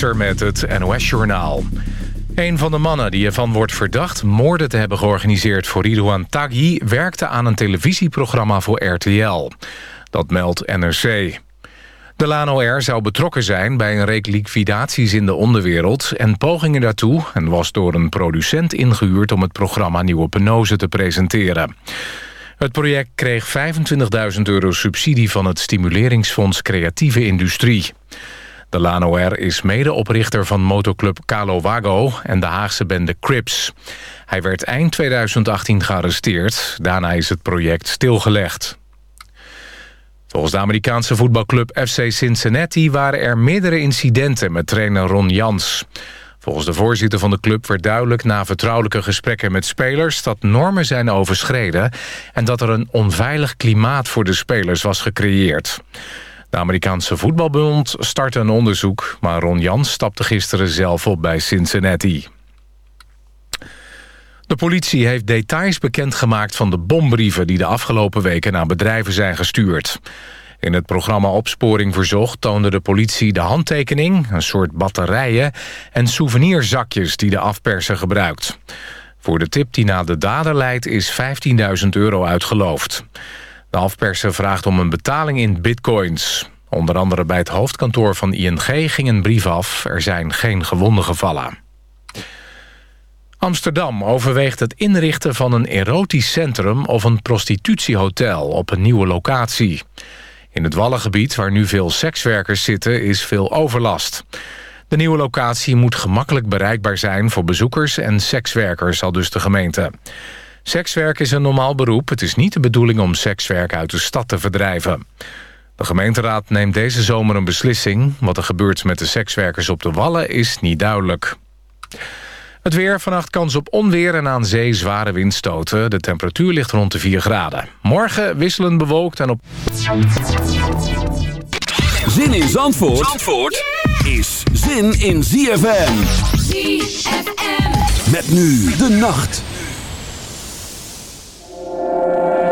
Met het NOS-journaal. Een van de mannen die ervan wordt verdacht moorden te hebben georganiseerd voor Ridouan Taghi... werkte aan een televisieprogramma voor RTL. Dat meldt NRC. Delano R. zou betrokken zijn bij een reek liquidaties in de onderwereld... en pogingen daartoe en was door een producent ingehuurd... om het programma Nieuwe Penose te presenteren. Het project kreeg 25.000 euro subsidie van het Stimuleringsfonds Creatieve Industrie. De Lano R is medeoprichter van motoclub Calo Wago en de Haagse bende Crips. Hij werd eind 2018 gearresteerd. Daarna is het project stilgelegd. Volgens de Amerikaanse voetbalclub FC Cincinnati... waren er meerdere incidenten met trainer Ron Jans. Volgens de voorzitter van de club werd duidelijk na vertrouwelijke gesprekken met spelers... dat normen zijn overschreden en dat er een onveilig klimaat voor de spelers was gecreëerd. De Amerikaanse voetbalbond startte een onderzoek... maar Ron Jans stapte gisteren zelf op bij Cincinnati. De politie heeft details bekendgemaakt van de bombrieven... die de afgelopen weken naar bedrijven zijn gestuurd. In het programma Opsporing Verzocht toonde de politie de handtekening... een soort batterijen en souvenirzakjes die de afperser gebruikt. Voor de tip die naar de dader leidt is 15.000 euro uitgeloofd. De afperser vraagt om een betaling in bitcoins. Onder andere bij het hoofdkantoor van ING ging een brief af. Er zijn geen gewonden gevallen. Amsterdam overweegt het inrichten van een erotisch centrum... of een prostitutiehotel op een nieuwe locatie. In het Wallengebied, waar nu veel sekswerkers zitten, is veel overlast. De nieuwe locatie moet gemakkelijk bereikbaar zijn voor bezoekers en sekswerkers, al dus de gemeente. Sekswerk is een normaal beroep. Het is niet de bedoeling om sekswerk uit de stad te verdrijven. De gemeenteraad neemt deze zomer een beslissing. Wat er gebeurt met de sekswerkers op de Wallen is niet duidelijk. Het weer, vannacht kans op onweer en aan zee zware windstoten. De temperatuur ligt rond de 4 graden. Morgen wisselend bewolkt en op... Zin in Zandvoort, Zandvoort is zin in ZFM. ZFM. Met nu de nacht. Thank you.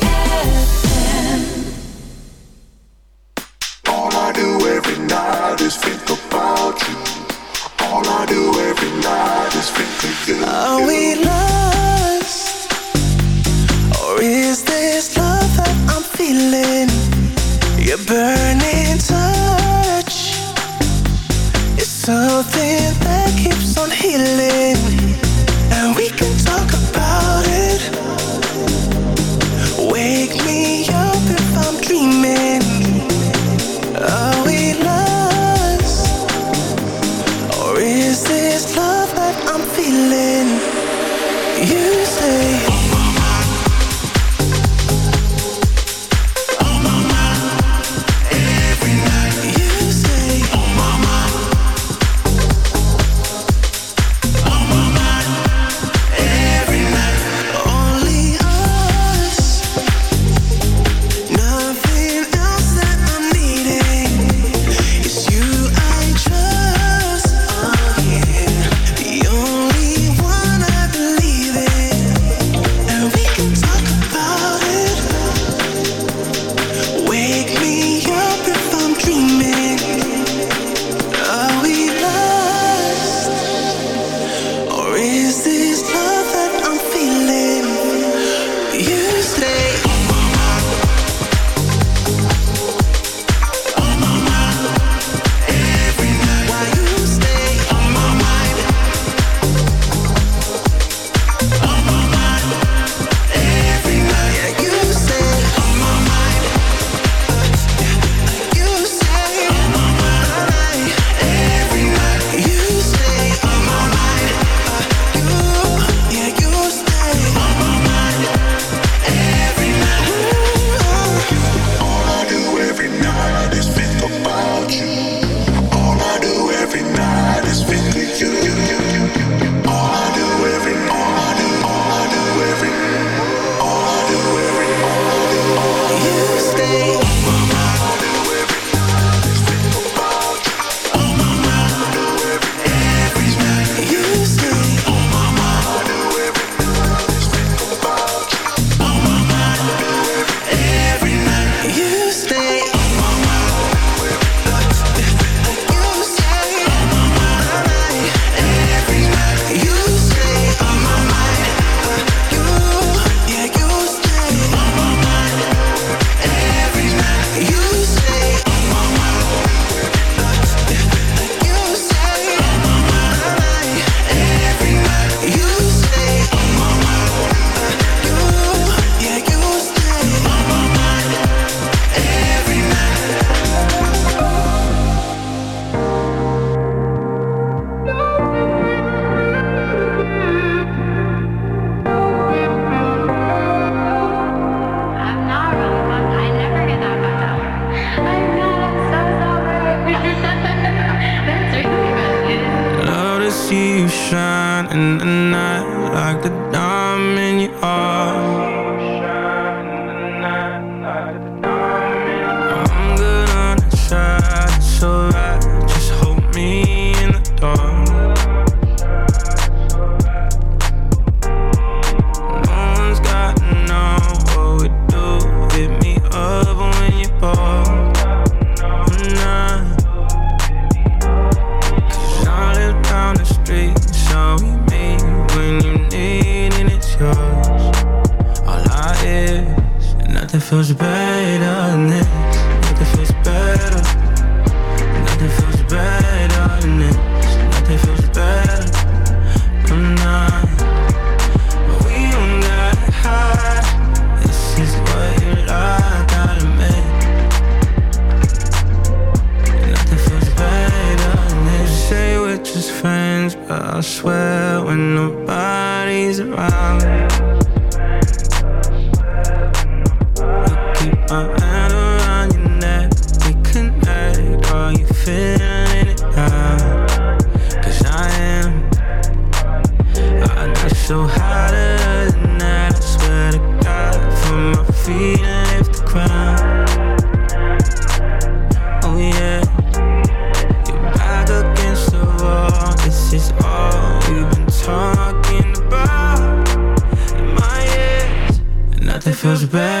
het feels bad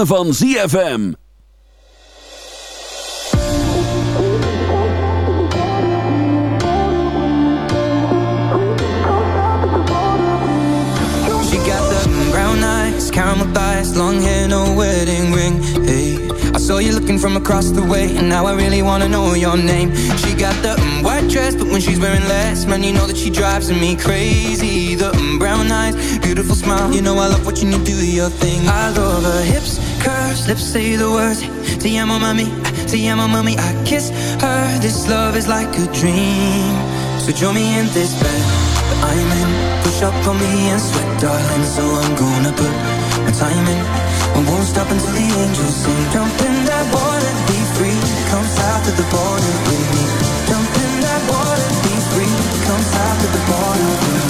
ritme van ZFM. She got the brown eyes, caramel thighs, long hair, no wedding ring. Hey, I saw you looking from across the way, and now I really wanna know your name. She got the mm, white dress, but when she's wearing less, man, you know that she drives me crazy. The mm, brown eyes, beautiful smile, you know I love watching you do your thing. I love her hips, curves, lips say the words. Te amo, mami, te amo, mami. I kiss her. This love is like a dream. So join me in this bed. I'm in. Push up on me and sweat, darling. So I'm gonna put my time in. I won't stop until the angels sing. Jump in that water, be free. Come south to the border with me. Jump in that water, be free. Come south to the border with me.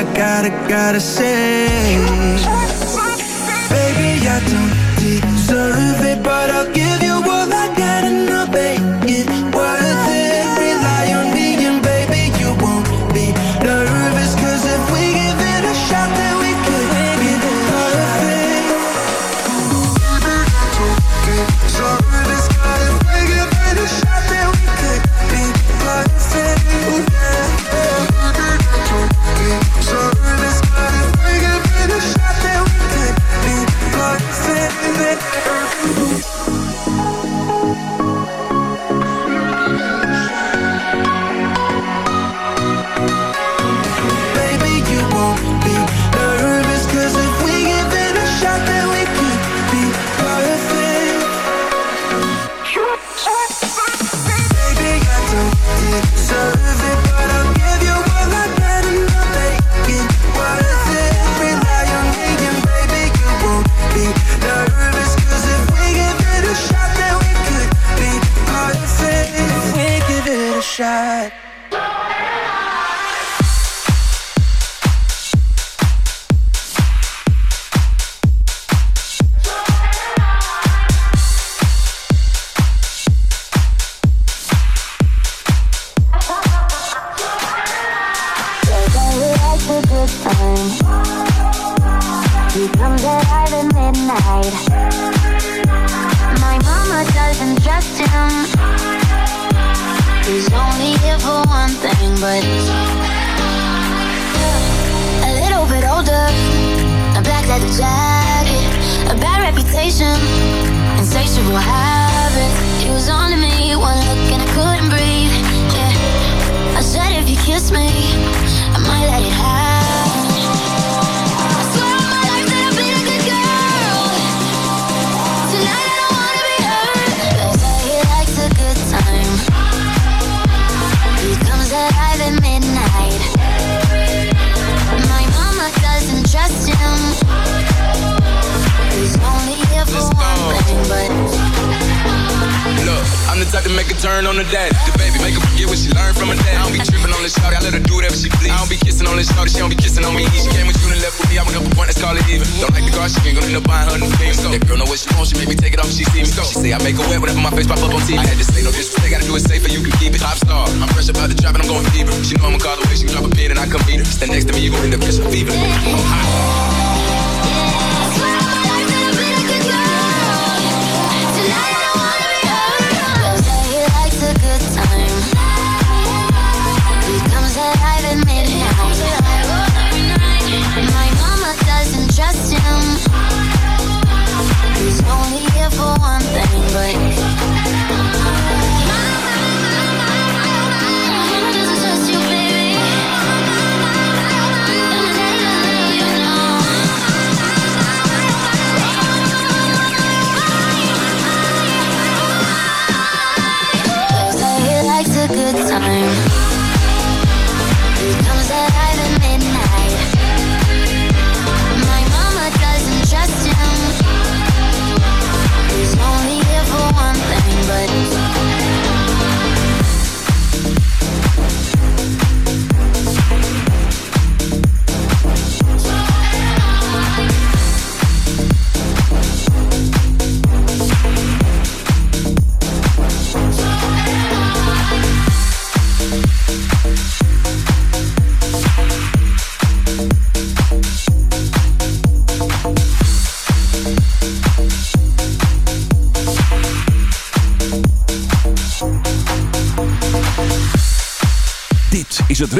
I gotta, gotta say.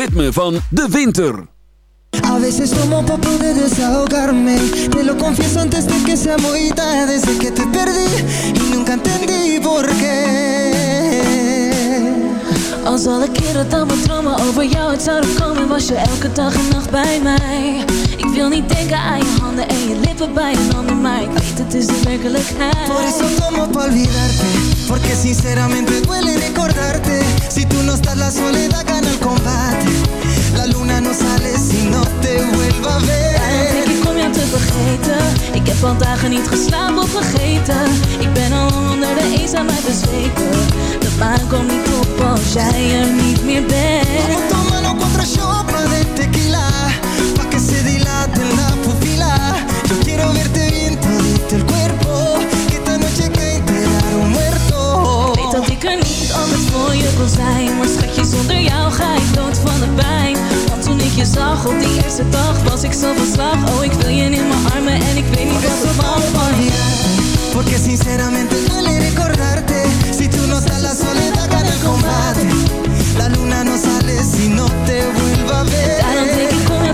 Ritme van de winter. A veces tomo pa poder desahogarme. Te lo confieso antes de que sea muy tarde. Desde que te perdí y nunca entendí por qué. Als alle keren dan mijn dromen over jou uit zouden komen Was je elke dag en nacht bij mij. Ik wil niet denken aan je handen en je lippen bij een ander Maar ik weet het is de werkelijkheid. Por eso tomo pa olvidarte Porque sinceramente duele recordarte. Si tú no estás la soledad combate. La luna no sale si no te vuelva a Daarom denk ver ik om jou te vergeten. Ik heb al dagen niet geslapen of vergeten. Ik ben al onder de eenzaamheid bezweken. De maan komt niet op als jij er niet meer bent. Vamos shots más de tequila. Pa' que se dilate la pupila. Yo quiero verte bien voor je kon zijn. Maar schatje, zonder jou ga ik dood van de pijn. Want toen ik je zag op die eerste dag Was ik zo van slag. Oh, ik wil je in mijn armen En ik weet niet wat er van van je. Porque sinceramente duele recordarte Si tú no estás la soledad gana el combate. La luna no sale si no te vuelva a ver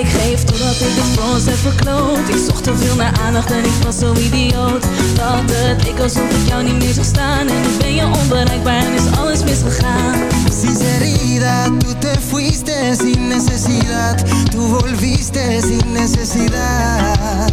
Ik geef totdat ik het voor ons heb verkloot. Ik zocht te veel naar aandacht en ik was zo idioot. Dat het leek alsof ik jou niet meer zag staan. En nu ben je onbereikbaar en is alles misgegaan. Sinceridad, tú te fuiste sin necesidad. Tú volviste sin necesidad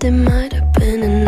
there might have been another.